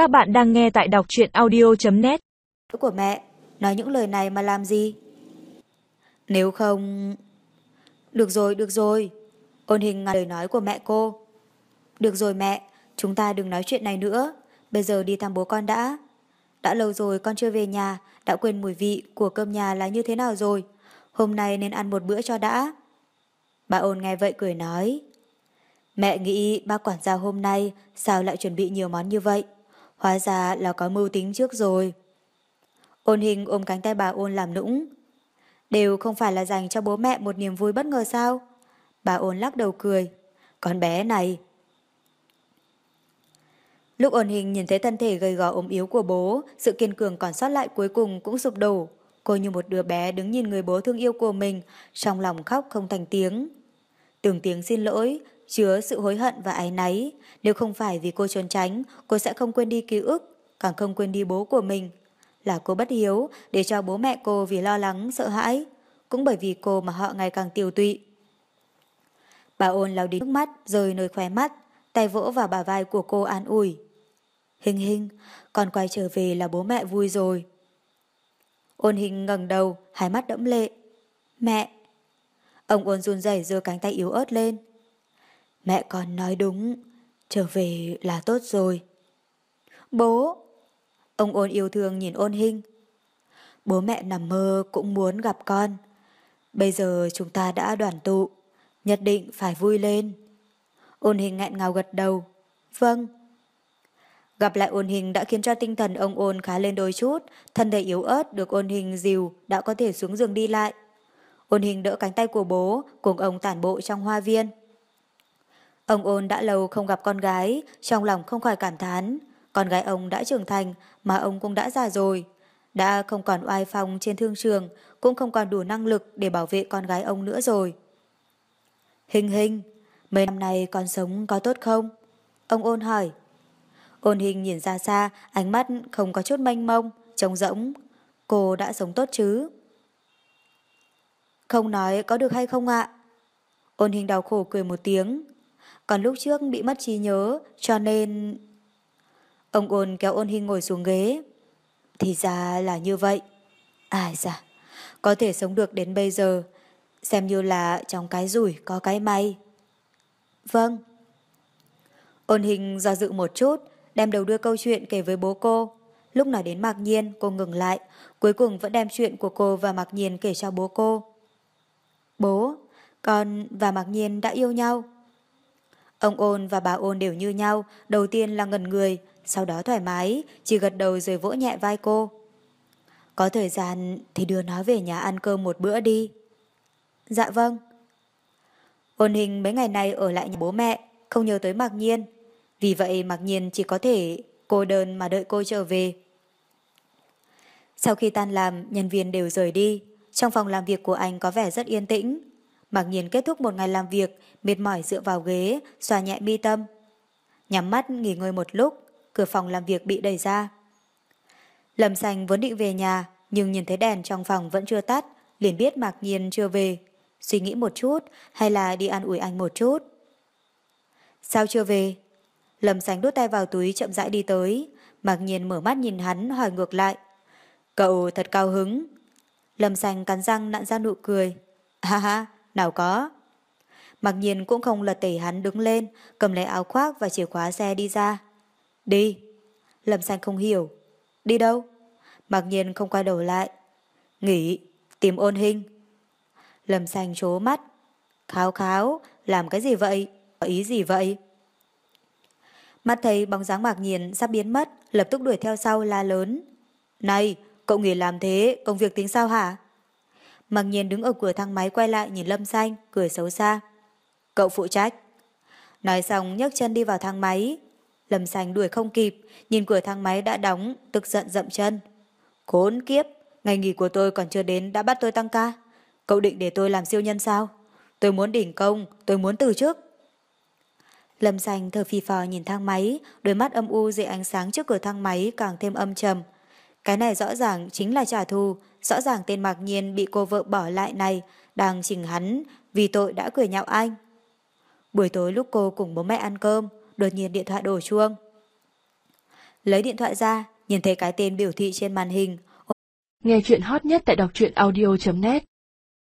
Các bạn đang nghe tại đọc truyện audio.net Của mẹ, nói những lời này mà làm gì? Nếu không... Được rồi, được rồi. Ôn hình ngàn lời nói của mẹ cô. Được rồi mẹ, chúng ta đừng nói chuyện này nữa. Bây giờ đi thăm bố con đã. Đã lâu rồi con chưa về nhà, đã quên mùi vị của cơm nhà là như thế nào rồi. Hôm nay nên ăn một bữa cho đã. Bà ôn nghe vậy cười nói. Mẹ nghĩ ba quản gia hôm nay sao lại chuẩn bị nhiều món như vậy? Hóa ra là có mưu tính trước rồi. Ôn hình ôm cánh tay bà ôn làm nũng. Đều không phải là dành cho bố mẹ một niềm vui bất ngờ sao? Bà ôn lắc đầu cười. Con bé này. Lúc ôn hình nhìn thấy thân thể gầy gò ốm yếu của bố, sự kiên cường còn sót lại cuối cùng cũng sụp đổ. Cô như một đứa bé đứng nhìn người bố thương yêu của mình, trong lòng khóc không thành tiếng. Từng tiếng xin lỗi, chứa sự hối hận và áy náy. Nếu không phải vì cô trốn tránh, cô sẽ không quên đi ký ức, càng không quên đi bố của mình. Là cô bất hiếu để cho bố mẹ cô vì lo lắng, sợ hãi. Cũng bởi vì cô mà họ ngày càng tiêu tụy. Bà ôn lau đi nước mắt, rơi nơi khóe mắt, tay vỗ vào bà vai của cô an ủi. Hình hình, con quay trở về là bố mẹ vui rồi. Ôn hình ngẩng đầu, hai mắt đẫm lệ. Mẹ! Ông ôn run rẩy giơ cánh tay yếu ớt lên. Mẹ con nói đúng, trở về là tốt rồi. Bố! Ông ôn yêu thương nhìn ôn hình. Bố mẹ nằm mơ cũng muốn gặp con. Bây giờ chúng ta đã đoàn tụ, nhất định phải vui lên. Ôn hình ngẹn ngào gật đầu. Vâng. Gặp lại ôn hình đã khiến cho tinh thần ông ôn khá lên đôi chút, thân thể yếu ớt được ôn hình dìu đã có thể xuống giường đi lại. Ôn hình đỡ cánh tay của bố cùng ông tản bộ trong hoa viên. Ông ôn đã lâu không gặp con gái, trong lòng không khỏi cảm thán. Con gái ông đã trưởng thành mà ông cũng đã già rồi. Đã không còn oai phong trên thương trường, cũng không còn đủ năng lực để bảo vệ con gái ông nữa rồi. Hình hình, mấy năm nay con sống có tốt không? Ông ôn hỏi. Ôn hình nhìn ra xa, ánh mắt không có chút mênh mông, trống rỗng. Cô đã sống tốt chứ? Không nói có được hay không ạ? Ôn hình đau khổ cười một tiếng. Còn lúc trước bị mất trí nhớ, cho nên... Ông ôn kéo ôn hình ngồi xuống ghế. Thì ra là như vậy. Ai dạ, có thể sống được đến bây giờ, xem như là trong cái rủi có cái may. Vâng. Ôn hình do dự một chút, đem đầu đưa câu chuyện kể với bố cô. Lúc nói đến Mạc Nhiên, cô ngừng lại, cuối cùng vẫn đem chuyện của cô và Mạc Nhiên kể cho bố cô. Bố, con và Mạc Nhiên đã yêu nhau. Ông ôn và bà ôn đều như nhau, đầu tiên là ngần người, sau đó thoải mái, chỉ gật đầu rồi vỗ nhẹ vai cô. Có thời gian thì đưa nó về nhà ăn cơm một bữa đi. Dạ vâng. Ôn hình mấy ngày nay ở lại nhà bố mẹ, không nhớ tới Mạc Nhiên. Vì vậy Mạc Nhiên chỉ có thể cô đơn mà đợi cô trở về. Sau khi tan làm, nhân viên đều rời đi. Trong phòng làm việc của anh có vẻ rất yên tĩnh mặc Nhiên kết thúc một ngày làm việc, mệt mỏi dựa vào ghế, xoa nhẹ mi tâm. Nhắm mắt nghỉ ngơi một lúc, cửa phòng làm việc bị đẩy ra. Lâm Sành vốn định về nhà, nhưng nhìn thấy đèn trong phòng vẫn chưa tắt, liền biết Mạc Nhiên chưa về. Suy nghĩ một chút, hay là đi ăn ủi anh một chút. Sao chưa về? Lâm Sành đút tay vào túi chậm rãi đi tới. Mạc Nhiên mở mắt nhìn hắn hỏi ngược lại. Cậu thật cao hứng. Lâm Sành cắn răng nặn ra nụ cười. Ha ha, nào có. Mặc nhiên cũng không lật tẩy hắn đứng lên, cầm lấy áo khoác và chìa khóa xe đi ra. Đi. Lâm Sanh không hiểu. Đi đâu? Mặc nhiên không quay đầu lại. Nghỉ, tìm ôn hình. Lâm Sanh chố mắt. Kháo kháo, làm cái gì vậy? Có ý gì vậy? Mắt thấy bóng dáng mạc nhiên sắp biến mất, lập tức đuổi theo sau la lớn. Này, cậu nghỉ làm thế, công việc tính sao hả? Mặc nhiên đứng ở cửa thang máy quay lại nhìn Lâm Xanh, cười xấu xa. Cậu phụ trách. Nói xong nhấc chân đi vào thang máy. Lâm Xanh đuổi không kịp, nhìn cửa thang máy đã đóng, tức giận dậm chân. Khốn kiếp, ngày nghỉ của tôi còn chưa đến đã bắt tôi tăng ca. Cậu định để tôi làm siêu nhân sao? Tôi muốn đỉnh công, tôi muốn từ chức. Lâm Xanh thở phì phò nhìn thang máy, đôi mắt âm u dưới ánh sáng trước cửa thang máy càng thêm âm trầm. Cái này rõ ràng chính là trả thù, rõ ràng tên mặc nhiên bị cô vợ bỏ lại này đang chỉnh hắn vì tội đã cười nhạo anh. Buổi tối lúc cô cùng bố mẹ ăn cơm, đột nhiên điện thoại đổ chuông. Lấy điện thoại ra, nhìn thấy cái tên biểu thị trên màn hình. Nghe chuyện hot nhất tại đọc truyện audio.net